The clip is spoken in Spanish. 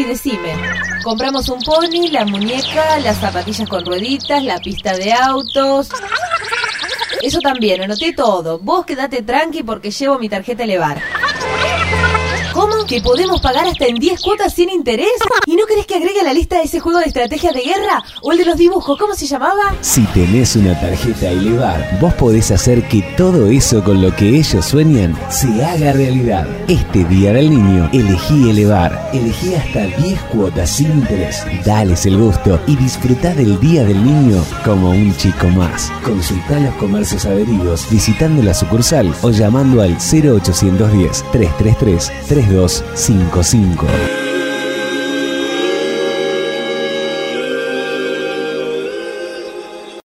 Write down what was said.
Sí, decime. Compramos un pony, la muñeca, las zapatillas con rueditas, la pista de autos. Eso también, anoté todo. Vos quedate tranqui porque llevo mi tarjeta Elevar. ¿Que podemos pagar hasta en 10 cuotas sin interés? ¿Y no querés que agregue a la lista ese juego de estrategia de guerra? ¿O el de los dibujos? ¿Cómo se llamaba? Si tenés una tarjeta Elevar, vos podés hacer que todo eso con lo que ellos sueñan se haga realidad. Este Día del Niño, elegí Elevar. Elegí hasta 10 cuotas sin interés. Dales el gusto y disfrutá del Día del Niño como un chico más. Consultá los comercios adheridos visitando la sucursal o llamando al 0810 333 3255.